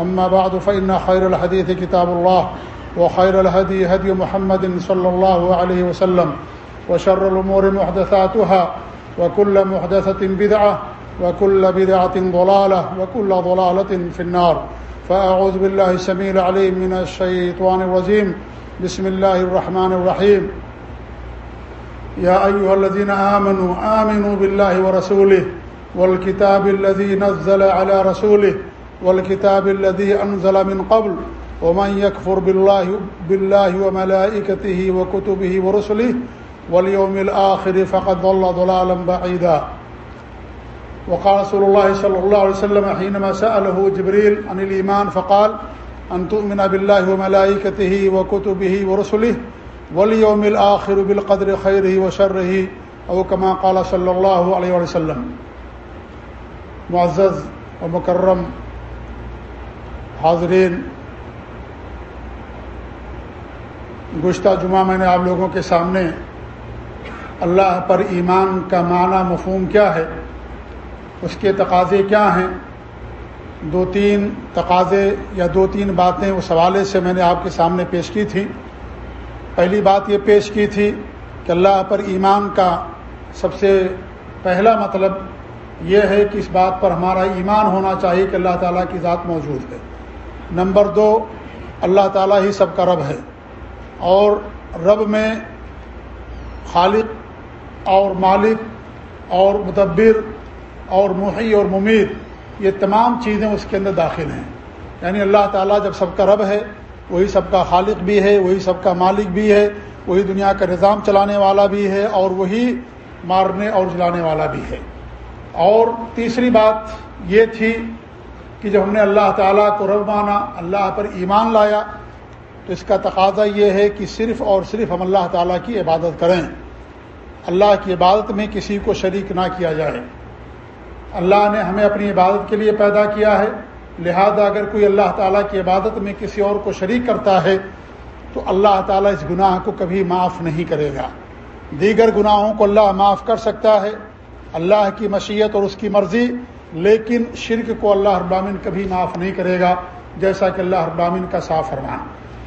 أما بعد، فإن خير الحديث كتاب الله، وخير الهدي هدي محمد صلى الله عليه وسلم، وشر الأمور محدثاتها، وكل محدثة بدعة، وكل بدعة ضلالة، وكل ضلالة في النار. فأعوذ بالله السميع العليم من الشيطان الرجيم. بسم الله الرحمن الرحيم. يا أيها الذين آمنوا آمنوا بالله ورسوله والكتاب الذي نزل على رسوله والكتاب الذي أنزل من قبل ومن يكفر بالله, بالله وملائكته وكتبه ورسله واليوم الآخر فقد ضل ضلالا بعيدا وقال رسول الله صلى الله عليه وسلم حينما سأله جبريل عن الإيمان فقال أن تؤمن بالله وملائكته وكتبه ورسله واليوم الآخر بالقدر خيره وشره أو كما قال صلى الله عليه وسلم۔ معزز ومكرم حاضرین، گزشتہ جمعہ میں نے آپ لوگوں کے سامنے اللہ پر ایمان کا معنی مفہوم کیا ہے، اس کے تقاضے کیا ہیں؟ دو تین تقاضے یا دو تین باتیں اس حوالے سے میں نے آپ کے سامنے پیش کی تھی پہلی بات یہ پیش کی تھی کہ اللہ پر ایمان کا سب سے پہلا مطلب یہ ہے کہ اس بات پر ہمارا ایمان ہونا چاہیے کہ اللہ تعالیٰ کی ذات موجود ہے۔ نمبر دو، اللہ تعالیٰ ہی سب کا رب ہے۔ اور رب میں خالق اور مالک اور مدبر اور محی اور ممید یہ تمام چیزیں اس کے اندر داخل ہیں۔ یعنی اللہ تعالیٰ جب سب کا رب ہے، وہی سب کا خالق بھی ہے، وہی سب کا مالک بھی ہے، وہی دنیا کا نظام چلانے والا بھی ہے، اور وہی مارنے اور جلانے والا بھی ہے۔ اور تیسری بات یہ تھی کہ جب ہم نے اللہ تعالیٰ کو رب مانا، اللہ پر ایمان لایا، تو اس کا تقاضا یہ ہے کہ صرف اور صرف ہم اللہ تعالیٰ کی عبادت کریں۔ اللہ کی عبادت میں کسی کو شریک نہ کیا جائے۔ اللہ نے ہمیں اپنی عبادت کے لیے پیدا کیا ہے، لہذا اگر کوئی اللہ تعالیٰ کی عبادت میں کسی اور کو شریک کرتا ہے، تو اللہ تعالیٰ اس گناہ کو کبھی معاف نہیں کرے گا۔ دیگر گناہوں کو اللہ معاف کر سکتا ہے۔ اللہ کی مشیت اور اس کی مرضی لیکن شرک کو اللہ ابامن کبھی معاف نہیں کرے گا، جیسا کہ اللہ ابامن کا صاف فرمان۔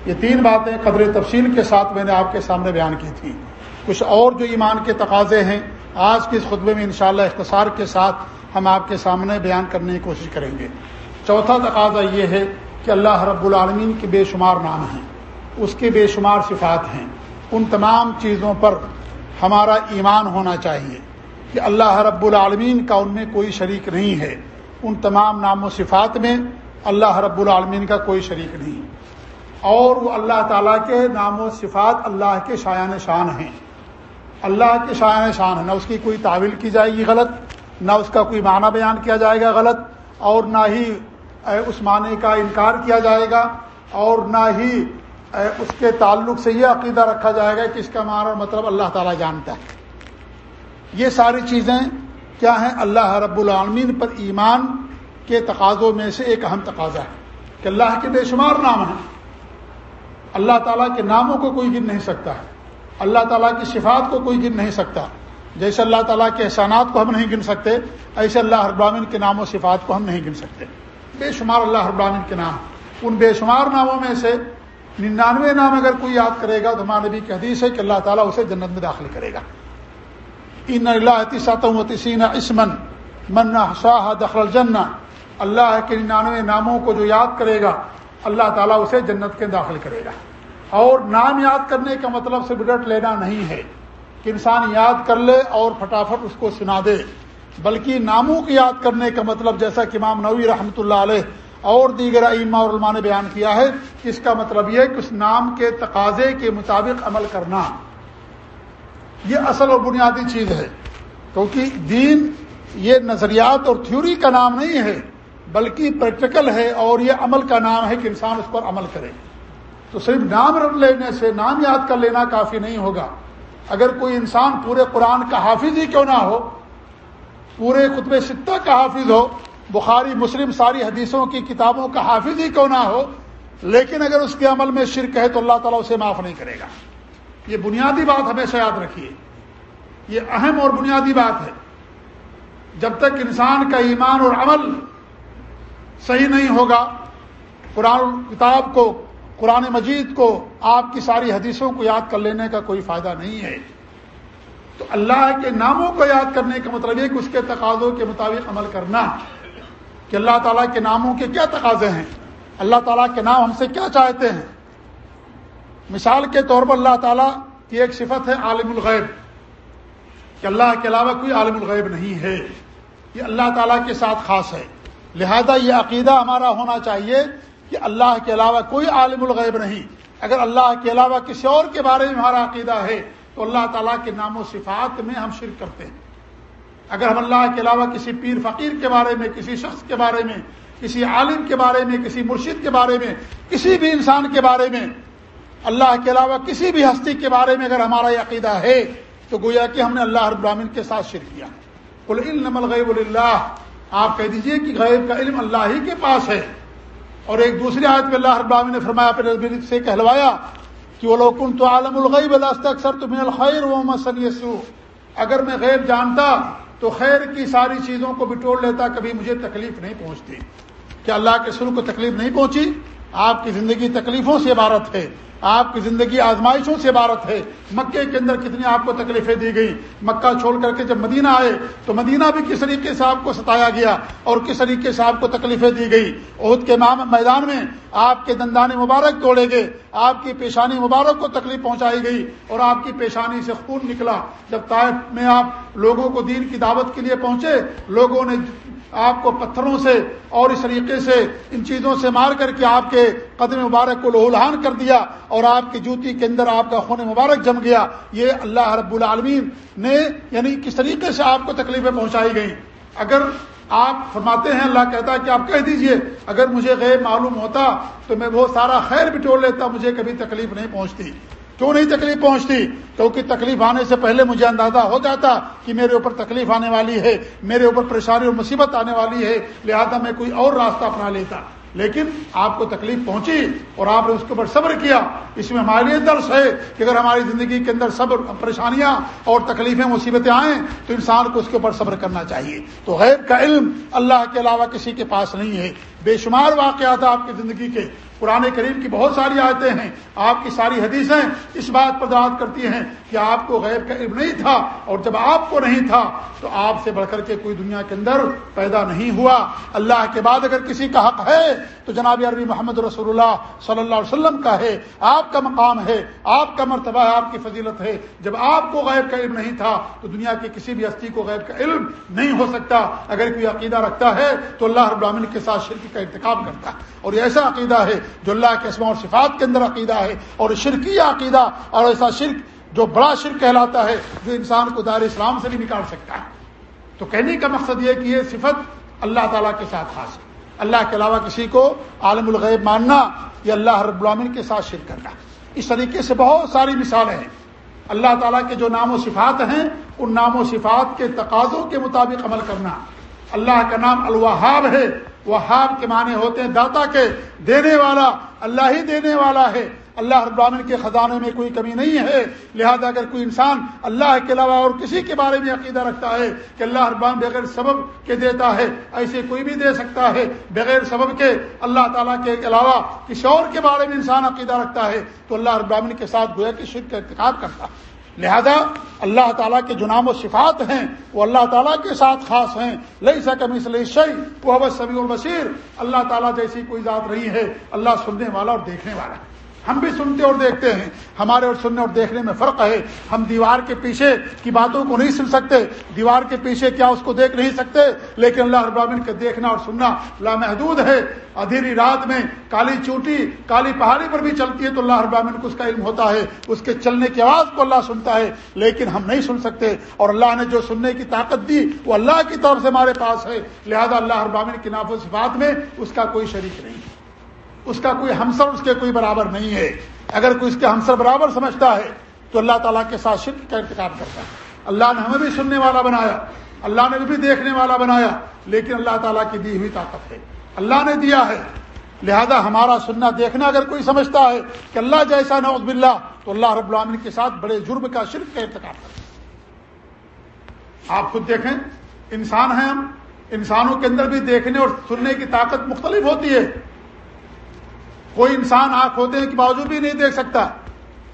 یہ تین باتیں قدر تفصیل کے ساتھ میں نے آپ کے سامنے بیان کی تھی کچھ اور جو ایمان کے تقاضے ہیں، آج کے اس خطبے میں انشاءاللہ اختصار کے ساتھ ہم آپ کے سامنے بیان کرنے کی کوشش کریں گے۔ چوتھا تقاضا یہ ہے کہ اللہ رب العالمین کے بے شمار نام ہیں، اس کے بے شمار صفات ہیں۔ ان تمام چیزوں پر ہمارا ایمان ہونا چاہیے۔ کہ اللہ رب العالمین کا ان میں کوئی شریک نہیں ہے۔ ان تمام نام و صفات میں اللہ رب العالمین کا کوئی شریک نہیں۔ اور وہ اللہ تعالیٰ کے نام و صفات اللہ کے شایان شان ہیں۔ اللہ کے شایان شان ہے نہ اس کی کوئی تعویل کی جائے گی غلط، نہ اس کا کوئی معنی بیان کیا جائے گا غلط، اور نہ ہی اس معنی کا انکار کیا جائے گا، اور نہ ہی اس کے تعلق سے یہ عقیدہ رکھا جائے گا کہ اس کا معنی اور مطلب اللہ تعالیٰ جانتا ہے۔ یہ ساری چیزیں کیا ہیں؟ اللہ رب العالمین پر ایمان کے تقاضوں میں سے ایک اہم تقاضا ہے کہ اللہ کے بے شمار نام ہیں۔ اللہ تعالیٰ کے ناموں کو کوئی گن نہیں سکتا۔ ہے اللہ تعالیٰ کی صفات کو کوئی گن نہیں سکتا۔ جیسے اللہ تعالیٰ کے احسانات کو ہم نہیں گن سکتے، ایسے اللہ ابراہین کے نام و صفات کو ہم نہیں گن سکتے۔ بے شمار اللہ ابراہین کے نام۔ ان بے شمار ناموں میں سے ننانوے نام اگر کوئی یاد کرے گا تو ہمارے نبی کی حدیث ہے کہ اللہ تعالیٰ اسے جنت میں داخل کرے گا۔ ان اللہ تسین اسمن من شاہ دخل الجن اللہ کے ننانوے ناموں کو جو یاد کرے گا، اللہ تعالیٰ اسے جنت کے داخل کرے گا۔ اور نام یاد کرنے کا مطلب سے بڈٹ لینا نہیں ہے کہ انسان یاد کر لے اور پھٹافٹ اس کو سنا دے، بلکہ ناموں کو یاد کرنے کا مطلب جیسا کہ امام نوی رحمۃ اللہ علیہ اور دیگر ایما اور علماء نے بیان کیا ہے، اس کا مطلب یہ کہ اس نام کے تقاضے کے مطابق عمل کرنا۔ یہ اصل اور بنیادی چیز ہے۔ کیونکہ دین یہ نظریات اور تھیوری کا نام نہیں ہے، بلکہ پریکٹیکل ہے اور یہ عمل کا نام ہے کہ انسان اس پر عمل کرے۔ تو صرف نام رکھ لینے سے نام یاد کر لینا کافی نہیں ہوگا۔ اگر کوئی انسان پورے قرآن کا حافظ ہی کیوں نہ ہو، پورے خطب ستہ کا حافظ ہو، بخاری، مسلم، ساری حدیثوں کی کتابوں کا حافظ ہی کیوں نہ ہو، لیکن اگر اس کے عمل میں شرک ہے تو اللہ تعالیٰ اسے معاف نہیں کرے گا۔ یہ بنیادی بات ہمیشہ یاد رکھیے۔ یہ اہم اور بنیادی بات ہے۔ جب تک انسان کا ایمان اور عمل صحیح نہیں ہوگا، قرآن کتاب کو، قرآن مجید کو، آپ کی ساری حدیثوں کو یاد کر لینے کا کوئی فائدہ نہیں ہے۔ تو اللہ کے ناموں کو یاد کرنے کا مطلب یہ کہ اس کے تقاضوں کے مطابق عمل کرنا، کہ اللہ تعالیٰ کے ناموں کے کیا تقاضے ہیں؟ اللہ تعالیٰ کے نام ہم سے کیا چاہتے ہیں؟ مثال کے طور پر اللہ تعالیٰ کی ایک صفت ہے عالم الغیب، کہ اللہ کے علاوہ کوئی عالم الغیب نہیں ہے۔ یہ اللہ تعالیٰ کے ساتھ خاص ہے۔ لہذا یہ عقیدہ ہمارا ہونا چاہیے کہ اللہ کے علاوہ کوئی عالم الغیب نہیں۔ اگر اللہ کے علاوہ کسی اور کے بارے میں ہمارا عقیدہ ہے، تو اللہ تعالیٰ کے نام و صفات میں ہم شرک کرتے ہیں۔ اگر ہم اللہ کے علاوہ کسی پیر فقیر کے بارے میں، کسی شخص کے بارے میں، کسی عالم کے بارے میں، کسی مرشد کے بارے میں، کسی بھی انسان کے بارے میں اللہ کے علاوہ کسی بھی ہستی کے بارے میں اگر ہمارا یہ عقیدہ ہے، تو گویا کہ ہم نے اللہ رب العالمین کے ساتھ شرک کیا۔ علم الغیب اللہ آپ کہہ دیجیے کہ غیب کا علم اللہ ہی کے پاس ہے۔ اور ایک دوسری آیت میں اللہ رب العالمین نے فرمایا اپنے سے کہلوایا کہ وہ لوگ تو عالم الغیب اکثر تمہیں الخیر و مسن اگر میں غیب جانتا تو خیر کی ساری چیزوں کو بٹور لیتا، کبھی مجھے تکلیف نہیں پہنچتی۔ کیا اللہ کے سر کو تکلیف نہیں پہنچی؟ آپ کی زندگی تکلیفوں سے عبارت ہے، آپ کی زندگی آزمائشوں سے عبارت ہے۔ مکے کے اندر کتنی آپ کو تکلیفیں دی گئی مکہ چھوڑ کر کے جب مدینہ آئے، تو مدینہ بھی کس طریقے سے آپ کو ستایا گیا اور کس طریقے سے آپ کو تکلیفیں دی گئی عہد کے میدان میں آپ کے دندان مبارک توڑے گئے، آپ کی پیشانی مبارک کو تکلیف پہنچائی گئی اور آپ کی پیشانی سے خون نکلا۔ جب طائف میں آپ لوگوں کو دین کی دعوت کے لیے پہنچے، لوگوں نے آپ کو پتھروں سے اور اس طریقے سے ان چیزوں سے مار کر کے آپ کے قدم مبارک کو لہولہان کر دیا اور آپ کی جوتی کے اندر آپ کا خون مبارک جم گیا۔ یہ اللہ رب العالمین نے یعنی کس طریقے سے آپ کو تکلیفیں پہنچائی گئیں۔ اگر آپ فرماتے ہیں، اللہ کہتا ہے کہ آپ کہہ دیجیے، اگر مجھے غیر معلوم ہوتا تو میں وہ سارا خیر بٹور لیتا، مجھے کبھی تکلیف نہیں پہنچتی۔ کیوں نہیں تکلیف پہنچتی؟ کیونکہ تکلیف آنے سے پہلے مجھے اندازہ ہو جاتا کہ میرے اوپر تکلیف آنے والی ہے، میرے اوپر پریشانی اور مصیبت آنے والی ہے، لہذا میں کوئی اور راستہ اپنا لیتا۔ لیکن آپ کو تکلیف پہنچی اور آپ نے اس کے اوپر صبر کیا۔ اس میں ہمارے لیے درس ہے کہ اگر ہماری زندگی کے اندر صبر، پریشانیاں اور تکلیفیں، مصیبتیں آئیں تو انسان کو اس کے اوپر صبر کرنا چاہیے۔ تو غیب کا علم اللہ کے علاوہ کسی کے پاس نہیں ہے۔ بے شمار واقعات آپ کی زندگی کے قرآن کریم کی بہت ساری آیتیں ہیں، آپ کی ساری حدیثیں اس بات پر دعات کرتی ہیں کہ آپ کو غیب کا علم نہیں تھا اور جب آپ کو نہیں تھا تو آپ سے بڑھ کر کے کوئی دنیا کے اندر پیدا نہیں ہوا۔ اللہ کے بعد اگر کسی کا حق ہے تو جناب عربی محمد رسول اللہ صلی اللہ علیہ وسلم کا ہے، آپ کا مقام ہے، آپ کا مرتبہ ہے، آپ کی فضیلت ہے۔ جب آپ کو غیب کا علم نہیں تھا تو دنیا کی کسی بھی ہستی کو غیب کا علم نہیں ہو سکتا۔ اگر کوئی عقیدہ رکھتا ہے تو اللہ رب العالمین کے ساتھ شرک کا انتخاب کرتا ہے۔ اور یہ ایسا عقیدہ ہے جو اللہ کے اسماء اور صفات کے اندر عقیدہ ہے اور شرکی عقیدہ اور ایسا شرک جو بڑا شرک کہلاتا ہے جو انسان کو دار اسلام سے بھی نکال سکتا ہے۔ تو کہنے کا مقصد یہ کہ یہ صفت اللہ تعالیٰ کے ساتھ خاص ہے۔ اللہ کے علاوہ کسی کو عالم الغیب ماننا یا اللہ رب العالمین کے ساتھ شرک کرنا۔ اس طریقے سے بہت ساری مثالیں ہیں۔ اللہ تعالیٰ کے جو نام و صفات ہیں، ان نام و صفات کے تقاضوں کے مطابق عمل کرنا۔ اللہ کا نام الوہاب ہے۔ وہاب کے معنی ہوتے ہیں داتا کے دینے والا، اللہ ہی دینے والا ہے۔ اللہ رب العالمین کے خزانے میں کوئی کمی نہیں ہے۔ لہذا اگر کوئی انسان اللہ کے علاوہ اور کسی کے بارے میں عقیدہ رکھتا ہے کہ اللہ العالمین بغیر سبب کے دیتا ہے، ایسے کوئی بھی دے سکتا ہے۔ بغیر سبب کے اللہ تعالیٰ کے علاوہ کسی اور کے بارے میں انسان عقیدہ رکھتا ہے تو اللہ رب العالمین کے ساتھ گویا کہ شرک کا ارتکاب کرتا ہے۔ لہذا اللہ تعالیٰ کے جو نام و صفات ہیں، وہ اللہ تعالیٰ کے ساتھ خاص ہیں۔ لئی سا کمی سے شعی وہ سبی البصیر اللہ تعالیٰ جیسی کوئی ذات رہی ہے، اللہ سننے والا اور دیکھنے والا۔ ہے ہم بھی سنتے اور دیکھتے ہیں۔ ہمارے اور سننے اور دیکھنے میں فرق ہے۔ ہم دیوار کے پیچھے کی باتوں کو نہیں سن سکتے۔ دیوار کے پیچھے کیا اس کو دیکھ نہیں سکتے؟ لیکن اللہ ابراہین کا دیکھنا اور سننا لامحدود ہے۔ ادھیری رات میں کالی چوٹی، کالی پہاڑی پر بھی چلتی ہے تو اللہ ابراہین کو اس کا علم ہوتا ہے۔ اس کے چلنے کی آواز کو اللہ سنتا ہے، لیکن ہم نہیں سن سکتے۔ اور اللہ نے جو سننے کی طاقت دی، وہ اللہ کی طرف سے ہمارے پاس ہے۔ لہذا اللہ ابراہین کی ناف و صفات میں اس کا کوئی شریک نہیں۔ اس کا کوئی ہمسر اس کے کوئی برابر نہیں ہے۔ اگر کوئی اس کے ہمسر برابر سمجھتا ہے، تو اللہ تعالیٰ کے ساتھ شرک کا انتخاب کرتا ہے۔ اللہ نے ہمیں بھی سننے والا بنایا۔ اللہ نے بھی دیکھنے والا بنایا۔ لیکن اللہ تعالیٰ کی دی ہوئی طاقت ہے۔ اللہ نے دیا ہے۔ لہذا ہمارا سننا دیکھنا اگر کوئی سمجھتا ہے کہ اللہ جیسا نوز باللہ، تو اللہ رب العالمین کے ساتھ بڑے جرم کا شرک کا انتخاب کرتا ہے۔ آپ خود دیکھیں، انسان ہیں ہم۔ انسانوں کے اندر بھی دیکھنے اور سننے کی طاقت مختلف ہوتی ہے۔ کوئی انسان آنکھ ہوتے کے باوجود بھی نہیں دیکھ سکتا،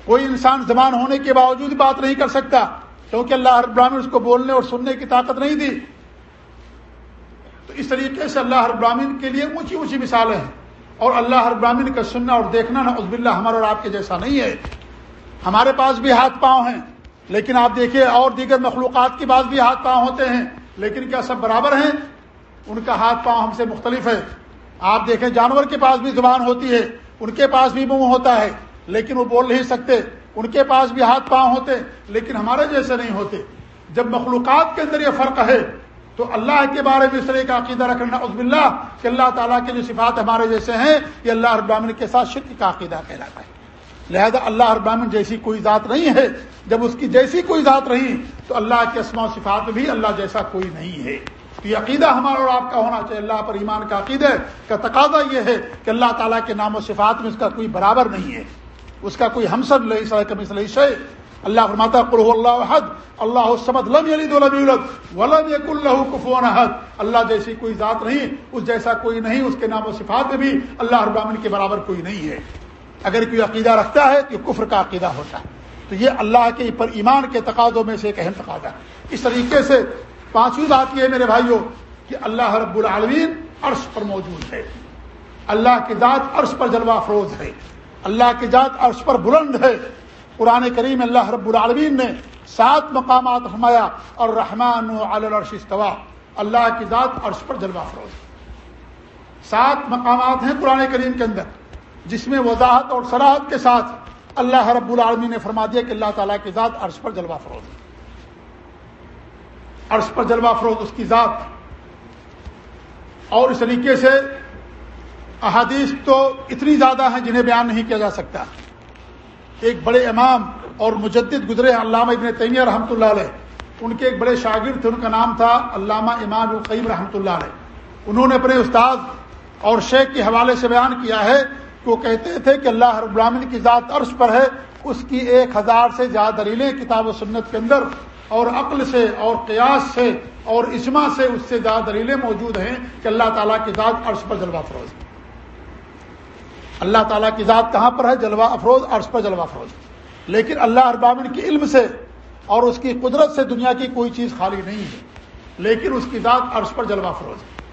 کوئی انسان زبان ہونے کے باوجود بات نہیں کر سکتا، کیونکہ اللہ ہر براہمن اس کو بولنے اور سننے کی طاقت نہیں دی۔ تو اس طریقے سے اللہ ہر براہین کے لیے اونچی اونچی مثالیں ہیں۔ اور اللہ ہر براہین کا سننا اور دیکھنا نا عزب اللہ ہمارے اور آپ کے جیسا نہیں ہے۔ ہمارے پاس بھی ہاتھ پاؤں ہیں، لیکن آپ دیکھیے اور دیگر مخلوقات کے بعد بھی ہاتھ پاؤں ہوتے ہیں، لیکن کیا سب برابر ہیں؟ ان کا ہاتھ پاؤں ہم سے مختلف ہے۔ آپ دیکھیں جانور کے پاس بھی زبان ہوتی ہے، ان کے پاس بھی منہ ہوتا ہے، لیکن وہ بول نہیں سکتے۔ ان کے پاس بھی ہاتھ پاؤں ہوتے، لیکن ہمارے جیسے نہیں ہوتے۔ جب مخلوقات کے اندر یہ فرق ہے، تو اللہ کے بارے میں اس طرح کا عقیدہ رکھنا عزب اللہ کہ اللہ تعالیٰ کے جو صفات ہمارے جیسے ہیں، یہ اللہ ابامن کے ساتھ شرک کا عقیدہ کہلاتا ہے۔ لہذا اللہ ابامن جیسی کوئی ذات نہیں ہے۔ جب اس کی جیسی کوئی ذات رہی، تو اللہ کے اسما و صفات بھی اللہ جیسا کوئی نہیں ہے۔ تو یہ عقیدہ ہمارا اور آپ کا ہونا چاہیے، اللہ پر ایمان کا عقیدہ کا تقاضا یہ ہے کہ اللہ تعالیٰ کے نام و صفات میں اس کا کوئی برابر نہیں ہے۔ اس کا کوئی ہمسر نہیں اللہ فرماتا قلح اللہ حد اللہ سمد لم یلد ولم یولد ولم یک اللہ کفون حد اللہ جیسی کوئی ذات نہیں اس جیسا کوئی نہیں، اس کے نام و صفات میں بھی اللہ ابامن کے برابر کوئی نہیں ہے۔ اگر کوئی عقیدہ رکھتا ہے تو کفر کا عقیدہ ہوتا ہے۔ تو یہ اللہ کے پر ایمان کے تقاضوں میں سے ایک اہم تقاضا ہے۔ اس طریقے سے پانچویں بات یہ ہے میرے بھائیوں کہ اللہ رب العالمین عرش پر موجود ہے۔ اللہ کی ذات عرش پر جلوہ افروز ہے۔ اللہ کی ذات عرش پر بلند ہے۔ قرآن کریم اللہ رب العالمین نے سات مقامات فرمایا اور رحمان العرش استوا اللہ کی ذات عرش پر جلوہ افروز سات مقامات ہیں قرآن کریم کے اندر، جس میں وضاحت اور سراحت کے ساتھ اللہ رب العالمین نے فرما دیا کہ اللہ تعالیٰ کی ذات عرش پر جلوہ افروز ہے۔ عرش پر جلوہ فروغ اس کی ذات۔ اور اس طریقے سے احادیث تو اتنی زیادہ ہیں جنہیں بیان نہیں کیا جا سکتا۔ ایک بڑے امام اور مجدد گزرے علامہ ابن تیمیہ رحمۃ اللہ علیہ۔ ان کے ایک بڑے شاگرد تھے، ان کا نام تھا علامہ امام القیم رحمۃ اللہ علیہ۔ انہوں نے اپنے استاد اور شیخ کے حوالے سے بیان کیا ہے کہ وہ کہتے تھے کہ اللہ رب العالمین کی ذات عرش پر ہے، اس کی ایک ہزار سے زیادہ دلیلیں کتاب و سنت کے اندر اور عقل سے اور قیاس سے اور اجماع سے اس سے زیادہ دلیلیں موجود ہیں کہ اللہ تعالیٰ کی ذات عرش پر جلوہ افروز اللہ تعالیٰ کی ذات کہاں پر ہے؟ جلوہ افروز، عرش پر جلوہ افروز لیکن اللہ اربامن کے علم سے اور اس کی قدرت سے دنیا کی کوئی چیز خالی نہیں ہے۔ لیکن اس کی ذات عرش پر جلوہ افروز ہے۔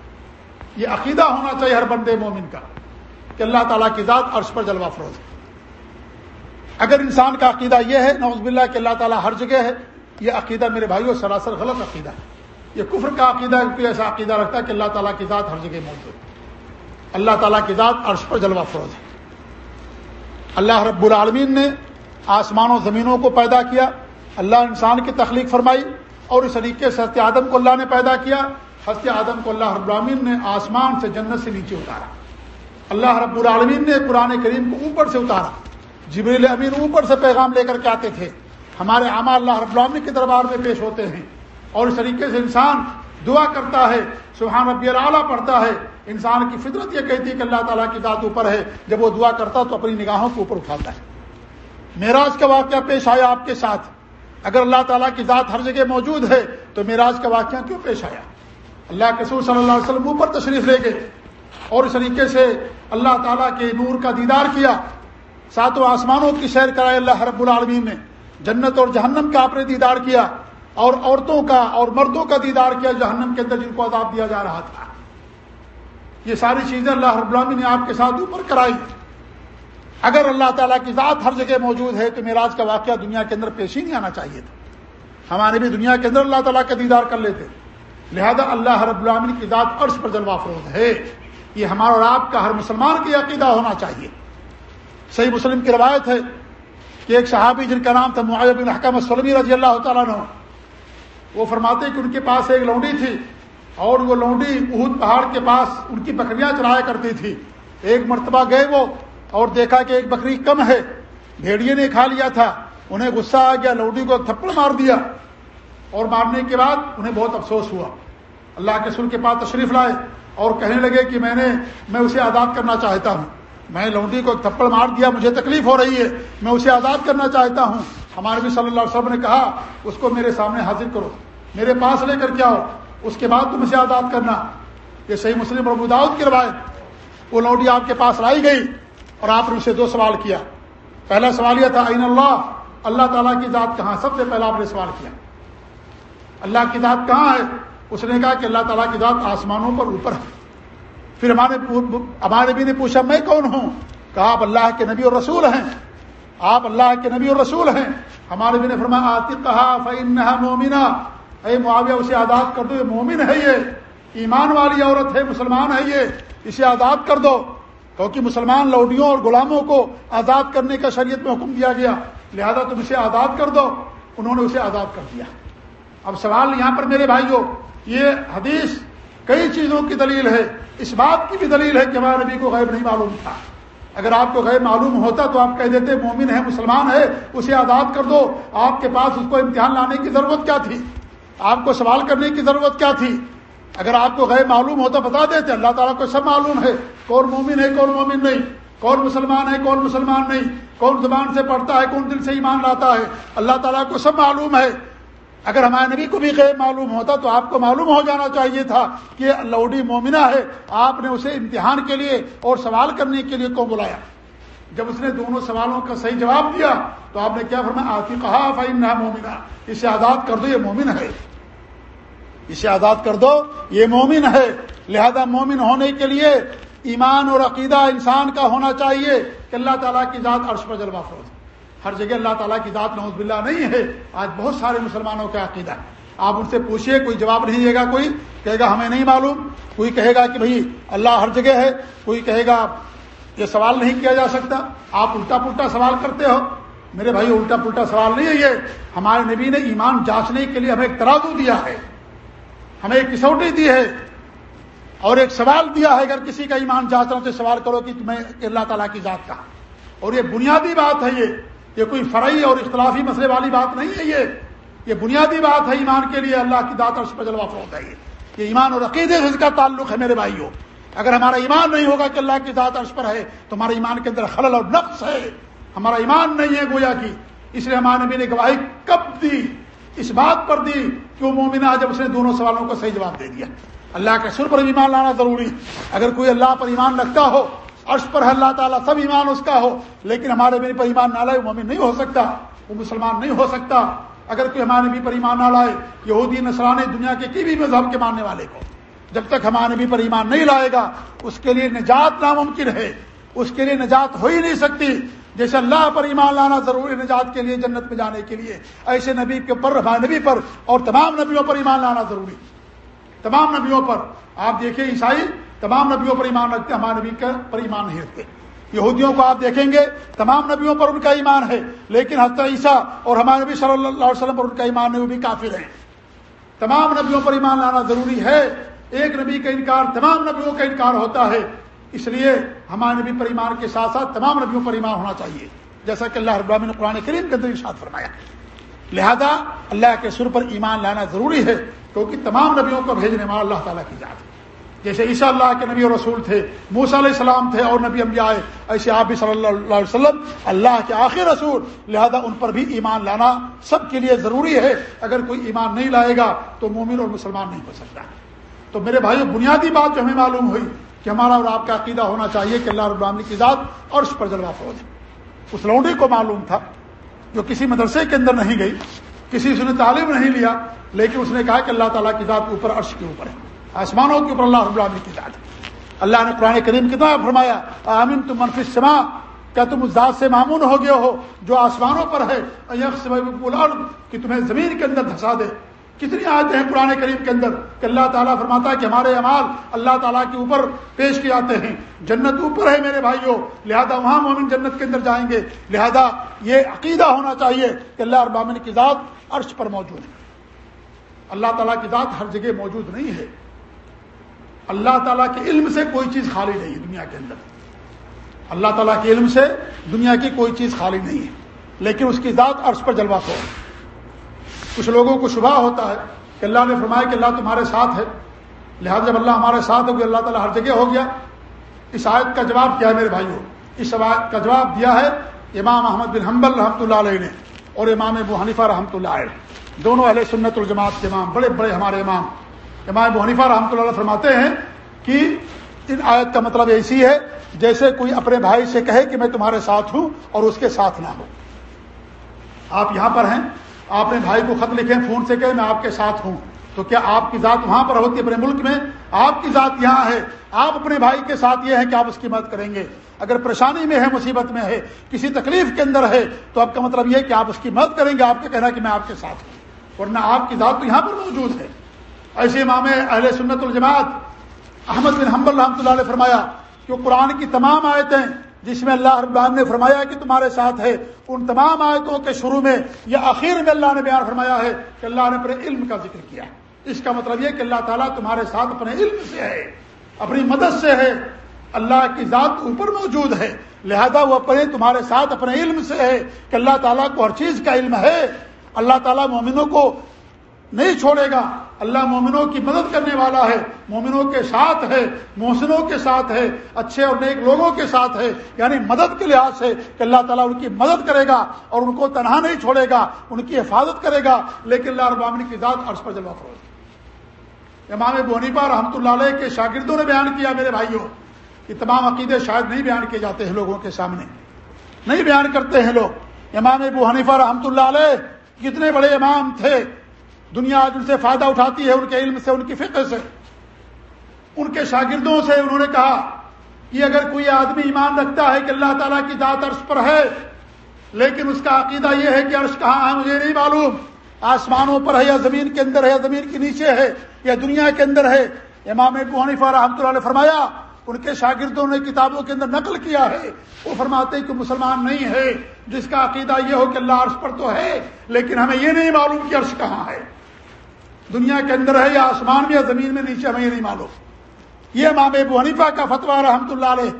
یہ عقیدہ ہونا چاہیے ہر بندے مومن کا کہ اللہ تعالیٰ کی ذات عرش پر جلوہ افروز ہے۔ اگر انسان کا عقیدہ یہ ہے نوز باللہ کہ اللہ تعالیٰ ہر جگہ ہے یہ عقیدہ میرے بھائیوں سراسر غلط عقیدہ ہے۔ یہ کفر کا عقیدہ کوئی ایسا عقیدہ رکھتا ہے کہ اللہ تعالیٰ کی ذات ہر جگہ موجود ہے۔ اللہ تعالیٰ کی ذات عرش پر جلوہ فروز ہے۔ اللہ رب العالمین نے آسمان و زمینوں کو پیدا کیا، اللہ انسان کی تخلیق فرمائی اور اس طریقے سے حضرت آدم کو اللہ نے پیدا کیا۔ حضرت آدم کو اللہ رب العالمین نے آسمان سے جنت سے نیچے اتارا۔ اللہ رب العالمین نے قرآن کریم کو اوپر سے اتارا۔ جبریل امین اوپر سے پیغام لے کر کے آتے تھے۔ ہمارے عامہ اللہ رب العالمین کے دربار میں پیش ہوتے ہیں اور اس طریقے سے انسان دعا کرتا ہے، سبحان ربی العلیٰ پڑھتا ہے۔ انسان کی فطرت یہ کہتی ہے کہ اللہ تعالیٰ کی ذات اوپر ہے۔ جب وہ دعا کرتا تو اپنی نگاہوں کو اوپر اٹھاتا ہے۔ معراج کا واقعہ پیش آیا آپ کے ساتھ۔ اگر اللہ تعالیٰ کی ذات ہر جگہ موجود ہے تو معراج کا واقعہ کیوں پیش آیا؟ اللہ کے سور صلی اللہ علیہ وسلم اوپر تشریف لے گئے اور اس طریقے سے اللہ تعالیٰ کے نور کا دیدار کیا۔ ساتوں آسمانوں کی سیر کرائے اللہ رب العالمین نے۔ جنت اور جہنم کا آپ نے دیدار کیا اور عورتوں کا اور مردوں کا دیدار کیا، جہنم کے اندر جن کو عذاب دیا جا رہا تھا۔ یہ ساری چیزیں اللہ رب العالمین نے آپ کے ساتھ اوپر کرائی۔ اگر اللہ تعالیٰ کی ذات ہر جگہ موجود ہے تو میراج کا واقعہ دنیا کے اندر پیش ہی نہیں آنا چاہیے تھا۔ ہمارے بھی دنیا کے اندر اللہ تعالیٰ کا دیدار کر لیتے۔ لہذا اللہ رب العالمین کی ذات عرش پر جلوہ فروز ہے۔ یہ ہمارا اور آپ کا ہر مسلمان کی عقیدہ ہونا چاہیے۔ صحیح مسلم کی روایت ہے کہ ایک صحابی جن کا نام تھا معاذ بن حکم سلمی رضی اللہ تعالیٰ نے وہ فرماتے کہ ان کے پاس ایک لونڈی تھی اور وہ لونڈی اہد پہاڑ کے پاس ان کی بکریاں چلایا کرتی تھی۔ ایک مرتبہ گئے وہ اور دیکھا کہ ایک بکری کم ہے، بھیڑیے نے کھا لیا تھا۔ انہیں غصہ آ گیا، لونڈی کو تھپڑ مار دیا اور مارنے کے بعد انہیں بہت افسوس ہوا۔ اللہ کے سر کے پاس تشریف لائے اور کہنے لگے کہ میں نے، میں اسے آزاد کرنا چاہتا ہوں۔ میں لونڈی کو تھپڑ مار دیا، مجھے تکلیف ہو رہی ہے، میں اسے آزاد کرنا چاہتا ہوں۔ ہمارے بھی صلی اللہ علیہ وسلم نے کہا، اس کو میرے سامنے حاضر کرو، میرے پاس لے کر کے آؤ، اس کے بعد تم اسے آزاد کرنا۔ یہ صحیح مسلم اور بداؤد کی روایت۔ وہ لونڈی آپ کے پاس لائی گئی اور آپ نے اسے دو سوال کیا۔ پہلا سوال یہ تھا عین اللہ؟ اللہ تعالیٰ کی ذات کہاں؟ سب سے پہلا آپ نے سوال کیا۔ اللہ کی ذات کہاں ہے؟ اس نے کہا کہ اللہ تعالیٰ کی ذات آسمانوں پر اوپر ہے۔ پھر ہمارے ہمارے نبی نے پوچھا، میں کون ہوں؟ کہا، آپ اللہ کے نبی اور رسول ہیں۔ آپ اللہ کے نبی اور رسول ہیں۔ ہمارے بھی نے فرمایا عاطق کہا فن مومنا اے معاویہ، اسے آزاد کر دو، یہ مومن ہے یہ۔ ایمان والی عورت ہے، مسلمان ہے یہ۔ اسے آزاد کر دو۔ کیونکہ مسلمان لوڈیوں اور غلاموں کو آزاد کرنے کا شریعت میں حکم دیا گیا۔ لہذا تم اسے آزاد کر دو۔ انہوں نے اسے آزاد کر دیا۔ اب سوال یہاں پر میرے بھائیوں، یہ حدیث کئی چیزوں کی دلیل ہے۔ اس بات کی بھی دلیل ہے کہ ہمارے نبی کو غیب نہیں معلوم تھا۔ اگر آپ کو غیر معلوم ہوتا تو آپ کہہ دیتے، مومن ہے، مسلمان ہے، اسے آزاد کر دو۔ آپ کے پاس اس کو امتحان لانے کی ضرورت کیا تھی؟ آپ کو سوال کرنے کی ضرورت کیا تھی؟ اگر آپ کو غیر معلوم ہوتا بتا دیتے، اللہ تعالیٰ کو سب معلوم ہے۔ کون مومن ہے، کون مومن نہیں؟ کون مسلمان ہے، کون مسلمان نہیں؟ کون زبان سے پڑھتا ہے، کون دل سے ایمان لاتا ہے؟ اللہ تعالیٰ کو سب معلوم ہے۔ اگر ہمارے نبی کو بھی غیر معلوم ہوتا تو آپ کو معلوم ہو جانا چاہیے تھا کہ لوڈی مومنہ ہے۔ آپ نے اسے امتحان کے لیے اور سوال کرنے کے لیے کو بلایا؟ جب اس نے دونوں سوالوں کا صحیح جواب دیا تو آپ نے کیا فرمایا؟ آتی کہا فائن مومنہ۔ اسے آزاد کر دو، یہ مومن ہے۔ اسے آزاد کر دو، یہ مومن ہے۔ لہذا مومن ہونے کے لیے ایمان اور عقیدہ انسان کا ہونا چاہیے کہ اللہ تعالیٰ کی ذات عرش پر جلوہ فروز ہر جگہ اللہ تعالیٰ کی ذات نوز باللہ نہیں ہے۔ آج بہت سارے مسلمانوں کا عقیدہ ہے۔ آپ ان سے پوچھیے کوئی جواب نہیں دے گا، کوئی کہے گا ہمیں نہیں معلوم۔ کوئی کہے گا کہ بھائی اللہ ہر جگہ ہے۔ کوئی کہے گا یہ سوال نہیں کیا جا سکتا۔ آپ الٹا پلٹا سوال کرتے ہو۔ میرے بھائی، الٹا پلٹا سوال نہیں ہے یہ۔ ہمارے نبی نے ایمان جانچنے کے لیے ہمیں ایک ترازو دیا ہے۔ ہمیں ایک کسوٹی دی ہے۔ اور ایک سوال دیا ہے، اگر کسی کا ایمان جانچنا تو سوال کرو کہ تمہیں اللہ تعالیٰ کی ذات کا اور یہ بنیادی بات ہے یہ۔ یہ کوئی فرعی اور اختلافی مسئلے والی بات نہیں ہے یہ۔ یہ بنیادی بات ہے ایمان کے لیے، اللہ کی دات عرش پر جلوہ فروغ ہے یہ۔ ایمان اور عقیدے سے اس کا تعلق ہے میرے بھائیوں۔ اگر ہمارا ایمان نہیں ہوگا کہ اللہ کی ذات عرش پر ہے، تو ہمارے ایمان کے اندر خلل اور نقص ہے۔ ہمارا ایمان نہیں ہے گویا کی اس لیے ہمارے نبی نے گواہی کب دی؟ اس بات پر دی کہ وہ مومنہ جب اس نے دونوں سوالوں کا صحیح جواب دے دیا۔ اللہ کے سر پر ایمان لانا ضروری اگر کوئی اللہ پر ایمان رکھتا ہو عرش پر اللہ تعالیٰ سب ایمان اس کا ہو، لیکن ہمارے نبی پر ایمان نہ لائے، وہ مومن نہیں ہو سکتا، وہ مسلمان نہیں ہو سکتا۔ اگر کوئی ہمارے نبی پر ایمان نہ لائے، یہودی نسرانی دنیا کے کسی بھی مذہب کے ماننے والے کو، جب تک ہمارے نبی پر ایمان نہیں لائے گا، اس کے لیے نجات ناممکن ہے۔ اس کے لیے نجات ہو ہی نہیں سکتی۔ جیسے اللہ پر ایمان لانا ضروری نجات کے لیے، جنت میں جانے کے لیے، ایسے نبی کے پر ہمارے نبی پر اور تمام نبیوں پر ایمان لانا ضروری۔ تمام نبیوں پر۔ آپ دیکھیں عیسائی تمام نبیوں پر ایمان رکھتے ہمارے نبی کا پر ایمان نہیں رکھتے۔ یہودیوں کو آپ دیکھیں گے، تمام نبیوں پر ان کا ایمان ہے، لیکن حضرت عیسیٰ اور ہمارے نبی صلی اللہ علیہ وسلم پر ان کا ایمان نہیں، وہ بھی کافر ہیں۔ تمام نبیوں پر ایمان لانا ضروری ہے۔ ایک نبی کا انکار تمام نبیوں کا انکار ہوتا ہے، اس لیے ہمارے نبی پر ایمان کے ساتھ ساتھ تمام نبیوں پر ایمان ہونا چاہیے۔ جیسا کہ اللہ رب نے قرآن کریم کے اندر ارشاد فرمایا۔ لہذا اللہ کے سر پر ایمان لانا ضروری ہے، کیونکہ تمام نبیوں کو بھیجنے والا اللہ تعالیٰ کی ذات ہے۔ جیسے عیسیٰ اللہ کے نبی اور رسول تھے موسا علیہ السلام تھے اور نبی انبیاء آئے ایسے آپ بھی صلی اللہ علیہ وسلم، اللہ کے آخر رسول، لہذا ان پر بھی ایمان لانا سب کے لیے ضروری ہے۔ اگر کوئی ایمان نہیں لائے گا تو مومن اور مسلمان نہیں ہو سکتا۔ تو میرے بھائی بنیادی بات جو ہمیں معلوم ہوئی کہ ہمارا اور آپ کا عقیدہ ہونا چاہیے کہ اللہ رب العالمین کی ذات اور اس پر جلوہ فوج۔ اس لونڈی کو معلوم تھا جو کسی مدرسے کے اندر نہیں گئی، کسی سے نے تعلیم نہیں لیا، لیکن اس نے کہا کہ اللہ تعالیٰ کی ذات اوپر عرش کے اوپر ہے۔ آسمانوں کے اوپر اللہ رب العالمین کی ذات اللہ نے قرآن کریم کتنا فرمایا آمین تو منفی سما کیا تم اس ذات سے معمون ہو گئے ہو جو آسمانوں پر ہے؟ کہ تمہیں زمین کے اندر دھسا دے۔ کتنی آیتیں ہیں پرانے کریم کے اندر کہ اللہ تعالیٰ فرماتا ہے کہ ہمارے اعمال اللہ تعالیٰ کے اوپر پیش کیے جاتے ہیں۔ جنت اوپر ہے میرے بھائیوں، لہذا وہاں مومن جنت کے اندر جائیں گے۔ لہذا یہ عقیدہ ہونا چاہیے کہ اللہ ابامن کی ذات عرش پر موجود ہے۔ اللہ تعالیٰ کی ذات ہر جگہ موجود نہیں ہے۔ اللہ تعالیٰ کے علم سے کوئی چیز خالی نہیں ہے دنیا کے اندر۔ اللہ تعالیٰ کے علم سے دنیا کی کوئی چیز خالی نہیں ہے، لیکن اس کی ذات عرش پر جلوہ کو کچھ لوگوں کو شبہ ہوتا ہے کہ اللہ نے فرمایا کہ اللہ تمہارے ساتھ ہے، لہٰذا جب اللہ ہمارے ساتھ ہو گیا اللہ تعالیٰ ہر جگہ ہو گیا۔ اس آیت کا جواب کیا ہے میرے بھائیوں، اس آیت کا جواب دیا ہے امام احمد بن حمبل رحمۃ اللہ علیہ نے اور امام ابو حنیفہ رحمۃ اللہ علیہ۔ دونوں اہل سنت الجماعت کے امام، بڑے بڑے ہمارے امام۔ امام ابو حنیفہ رحمۃ اللہ علیہ فرماتے ہیں کہ ان آیت کا مطلب ایسی ہے، جیسے کوئی اپنے بھائی سے کہے کہ میں تمہارے ساتھ ہوں اور اس کے ساتھ نہ ہو آپ یہاں پر ہیں، آپ نے بھائی کو خط لکھے، فون سے کہ میں آپ کے ساتھ ہوں۔ تو کیا آپ کی ذات وہاں پر ہوتی ہے اپنے ملک میں؟ آپ کی ذات یہاں ہے۔ آپ اپنے بھائی کے ساتھ یہ ہے کہ آپ اس کی مدد کریں گے۔ اگر پریشانی میں ہے، مصیبت میں ہے، کسی تکلیف کے اندر ہے، تو آپ کا مطلب یہ کہ آپ اس کی مدد کریں گے، آپ کا کہنا کہ میں آپ کے ساتھ ہوں۔ ورنہ آپ کی ذات تو یہاں پر موجود ہے۔ ایسے امام اہل سنت الجماعت احمد بن حمب رحمۃ اللہ علیہ فرمایا کہ قرآن کی تمام آیتیں جس میں اللہ رب نے فرمایا کہ تمہارے ساتھ ہے، ان تمام آیتوں کے شروع میں یا آخر میں اللہ نے بیان فرمایا ہے کہ اللہ نے اپنے علم کا ذکر کیا۔ اس کا مطلب یہ کہ اللہ تعالیٰ تمہارے ساتھ اپنے علم سے ہے، اپنی مدد سے ہے، اللہ کی ذات اوپر موجود ہے۔ لہذا وہ اپنے، تمہارے ساتھ اپنے علم سے ہے کہ اللہ تعالیٰ کو ہر چیز کا علم ہے۔ اللہ تعالیٰ مومنوں کو نہیں چھوڑے گا۔ اللہ مومنوں کی مدد کرنے والا ہے۔ مومنوں کے ساتھ ہے۔ محسنوں کے ساتھ ہے۔ اچھے اور نیک لوگوں کے ساتھ ہے۔ یعنی مدد کے لحاظ سے کہ اللہ تعالیٰ ان کی مدد کرے گا اور ان کو تنہا نہیں چھوڑے گا، ان کی حفاظت کرے گا۔ لیکن اللہ ابامن کی ذات عرض پر جلوہ کرو امام بونیپا رحمۃ اللہ علیہ کے شاگردوں نے بیان کیا، میرے بھائیوں کہ تمام عقیدے شاید نہیں بیان کیے جاتے ہیں لوگوں کے سامنے۔ نہیں بیان کرتے ہیں لوگ۔ امام ابو حنیفہ رحمۃ اللہ علیہ کتنے بڑے امام تھے۔ دنیا آج ان سے فائدہ اٹھاتی ہے، ان کے علم سے، ان کی فکر سے۔ ان کے شاگردوں سے انہوں نے کہا کہ اگر کوئی آدمی ایمان رکھتا ہے کہ اللہ تعالیٰ کی ذات عرش پر ہے، لیکن اس کا عقیدہ یہ ہے کہ عرش کہاں ہے، مجھے نہیں معلوم۔ آسمانوں پر ہے یا زمین کے اندر ہے یا زمین کے نیچے ہے یا دنیا کے اندر ہے۔ امام ابو حنیفہ رحمۃ اللہ نے فرمایا، ان کے شاگردوں نے کتابوں کے اندر نقل کیا ہے۔ وہ فرماتے کہ مسلمان نہیں ہے، جس کا عقیدہ یہ ہو کہ اللہ عرش پر تو ہے، لیکن ہمیں یہ نہیں معلوم کہ عرش کہاں ہے۔ دنیا کے اندر ہے یا آسمان میں یا زمین میں، نیچے ہمیں یہ نہیں معلوم۔ یہ امام ابو حنیفہ کا فتویٰ رحمۃ اللہ علیہ،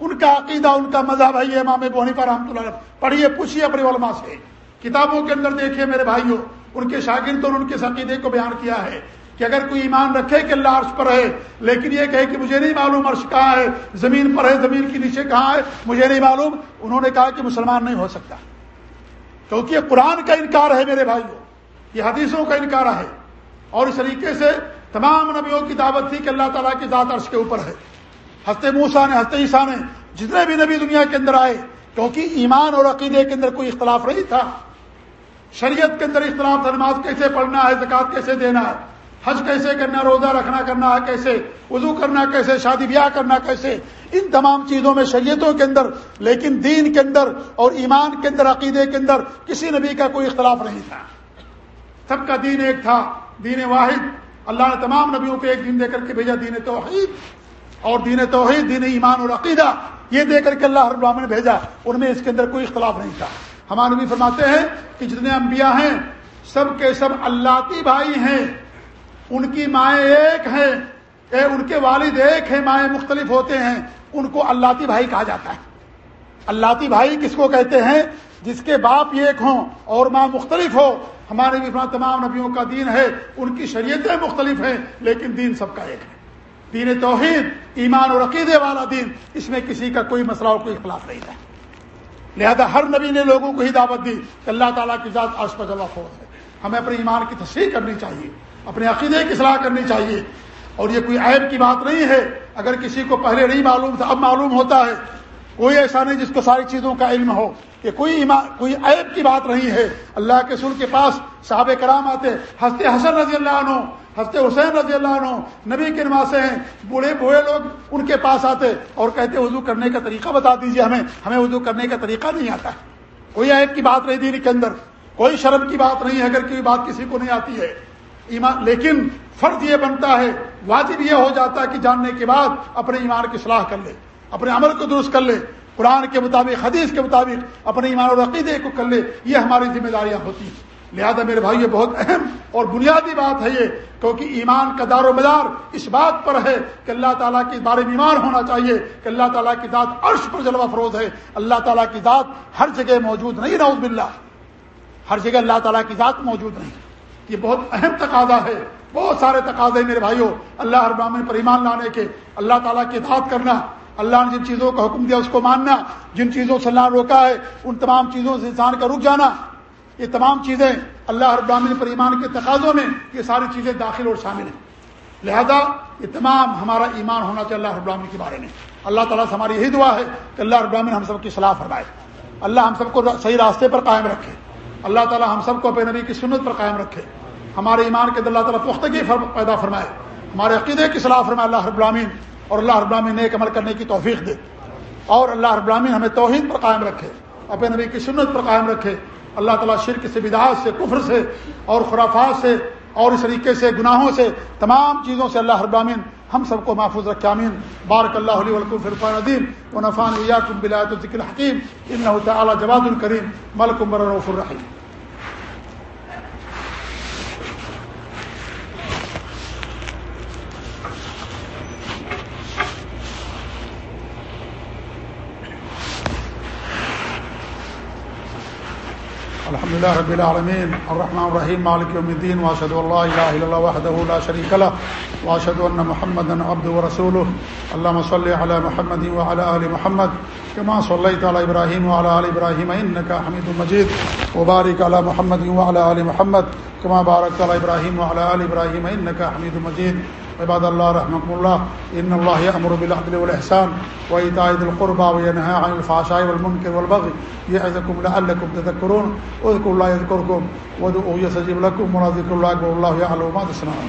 ان کا عقیدہ، ان کا مذہب ہے یہ امام ابو حنیفہ رحمۃ اللہ علیہ۔ پڑھیے، پوچھیے اپنے علماء سے۔ کتابوں کے اندر دیکھیے میرے بھائیوں، ان کے شاگردوں نے ان کے عقیدے کو بیان کیا ہے کہ اگر کوئی ایمان رکھے کہ اللہ عرش پر ہے، لیکن یہ کہے کہ مجھے نہیں معلوم عرش کہاں ہے، زمین پر ہے، زمین کے نیچے کہاں ہے، مجھے نہیں معلوم، انہوں نے کہا کہ مسلمان نہیں ہو سکتا۔ کیونکہ یہ قرآن کا انکار ہے میرے بھائیوں، یہ حدیثوں کا انکار ہے۔ اور اس طریقے سے تمام نبیوں کی دعوت تھی کہ اللہ تعالیٰ کی ذات عرش کے اوپر ہے۔ ہنستے موسا نے ہنستے عیسیٰ نے جتنے بھی نبی دنیا کے اندر آئے، کیونکہ ایمان اور عقیدے کے اندر کوئی اختلاف نہیں تھا۔ شریعت کے اندر اختلاف تھا، نماز کیسے پڑھنا ہے زکات کیسے دینا ہے، حج کیسے کرنا روزہ رکھنا، کرنا ہے، کیسے وضو کرنا کیسے شادی بیاہ کرنا کیسے۔ ان تمام چیزوں میں شریعتوں کے اندر، لیکن دین کے اندر اور ایمان کے اندر، عقیدے کے اندر کسی نبی کا کوئی اختلاف نہیں تھا۔ سب کا دین ایک تھا، دین واحد۔ اللہ نے تمام نبیوں کو ایک دن دے کر کے بھیجا، دین توحید۔ اور دین توحید، دین ایمان اور عقیدہ، یہ دے کر کے اللہ ہر اللہ نے بھیجا۔ ان میں اس کے اندر کوئی اختلاف نہیں تھا۔ ہمارے نبی فرماتے ہیں کہ جتنے انبیاء ہیں، سب کے سب اللہ کی بھائی ہیں۔ ان کی مائیں ایک ہیں۔ اے، ان کے والد ایک ہیں، مائیں مختلف ہوتے ہیں۔ ان کو اللہ کی بھائی کہا جاتا ہے۔ اللہ کی بھائی کس کو کہتے ہیں؟ جس کے باپ ایک ہوں اور ماں مختلف ہو۔ ہمارے بھی تمام نبیوں کا دین ہے، ان کی شریعتیں مختلف ہیں، لیکن دین سب کا ایک ہے۔ دین توحید، ایمان اور عقیدے والا دین، اس میں کسی کا کوئی مسئلہ اور کوئی اخلاف نہیں تھا لہذا ہر نبی نے لوگوں کو ہی دعوت دی کہ اللہ تعالیٰ کی ذات آس پر جواب ہو ہے ہمیں اپنے ایمان کی تصحیح کرنی چاہیے، اپنے عقیدے کی صلاح کرنی چاہیے۔ اور یہ کوئی عیب کی بات نہیں ہے، اگر کسی کو پہلے نہیں معلوم تھا، اب معلوم ہوتا ہے۔ کوئی ایسا نہیں جس کو ساری چیزوں کا علم ہو۔ کہ کوئی ایمان کوئی عیب کی بات نہیں ہے۔ اللہ کے سر کے پاس صحاب کرام آتے۔ ہنستے حسن رضی اللہ عنہ، حضرت حسین رضی اللہ عنہ، نبی کے نمازے ہیں۔ بوڑھے بوڑھے لوگ ان کے پاس آتے اور کہتے، وضو کرنے کا طریقہ بتا دیجیے ہمیں۔ ہمیں وضو کرنے کا طریقہ نہیں آتا۔ کوئی عیب کی بات نہیں دین کے اندر۔ کوئی شرم کی بات نہیں ہے۔ اگر کوئی بات کسی کو نہیں آتی ہے۔ ایمان، لیکن فرض یہ بنتا ہے، واجب یہ ہو جاتا ہے کہ جاننے کے بعد اپنے ایمان کی صلاح کر لے، اپنے عمل کو درست کر لے۔ قرآن کے مطابق، حدیث کے مطابق اپنے ایمان اور عقیدے کو کر لے، یہ ہماری ذمہ داریاں ہوتی ہیں۔ لہذا میرے بھائی یہ بہت اہم اور بنیادی بات ہے یہ، کیونکہ ایمان کا دار و مدار اس بات پر ہے کہ اللہ تعالیٰ کی بارے میں ایمان ہونا چاہیے، کہ اللہ تعالیٰ کی ذات عرش پر جلوہ فروز ہے۔ اللہ تعالیٰ کی ذات ہر جگہ موجود نہیں، نعوذ باللہ۔ ہر جگہ اللہ تعالیٰ کی ذات موجود نہیں۔ یہ بہت اہم تقاضا ہے۔ بہت سارے تقاضے میرے بھائیوں اللہ ابامن پر ایمان لانے کے، اللہ تعالیٰ کی ذات کرنا۔ اللہ نے جن چیزوں کا حکم دیا اس کو ماننا، جن چیزوں سے اللہ روکا ہے، ان تمام چیزوں سے انسان کا رک جانا۔ یہ تمام چیزیں اللہ ابامن پر ایمان کے تقاضوں میں یہ ساری چیزیں داخل اور شامل ہیں۔ لہذا یہ تمام ہمارا ایمان ہونا چاہیے اللہ ابامن کے بارے میں۔ اللہ تعالیٰ سے ہماری یہی دعا ہے کہ اللہ ابامن ہم سب کی صلاح فرمائے۔ اللہ ہم سب کو صحیح راستے پر قائم رکھے۔ اللہ تعالیٰ ہم سب کو اپنے نبی کی سنت پر قائم رکھے۔ ہمارے ایمان کے اللہ تعالیٰ پختگی پیدا فرمائے۔ ہمارے عقیدے کی صلاح فرمائے اللہ رب العالمین۔ اور اللہ رب العالمین نیک عمل کرنے کی توفیق دے۔ اور اللہ رب العالمین ہمیں توحید پر قائم رکھے، اپنے نبی کی سنت پر قائم رکھے۔ اللہ تعالیٰ شرک سے، بدعات سے، کفر سے اور خرافات سے اور اس طریقے سے، گناہوں سے، تمام چیزوں سے اللہ ابامین ہم سب کو محفوظ رکھے امین بارک اللہ علیہ ولکم فرقان الدین و نفان ویاکم بلایت الذکر الحکیم۔ انہ تعالی جواد الکریم ملکم برروف الرحیم الحمد لله رب العالمين الرحمن الرحيم مالك يوم الدين واشهد ان لا اله الا الله وحده لا شريك له واشهد ان محمدا عبده ورسوله اللهم صل على محمد وعلى ال محمد كما صليت على ابراهيم وعلى ال ابراهيم انك حميد مجيد وبارك على محمد وعلى ال محمد كما باركت على ابراهيم وعلى ال ابراهيم انك حميد مجيد عباد اللہ رحمۃ اللہ ان اللہ امر بالعدل والاحسان و وإيتاء القربى وينهى عن الفحشاء والمنكر والبغي يعظكم لعلكم تذكرون، اذكروا الله يذكركم وادعوه يستجب لكم وذكر الله والله يعلم ما تصنعون.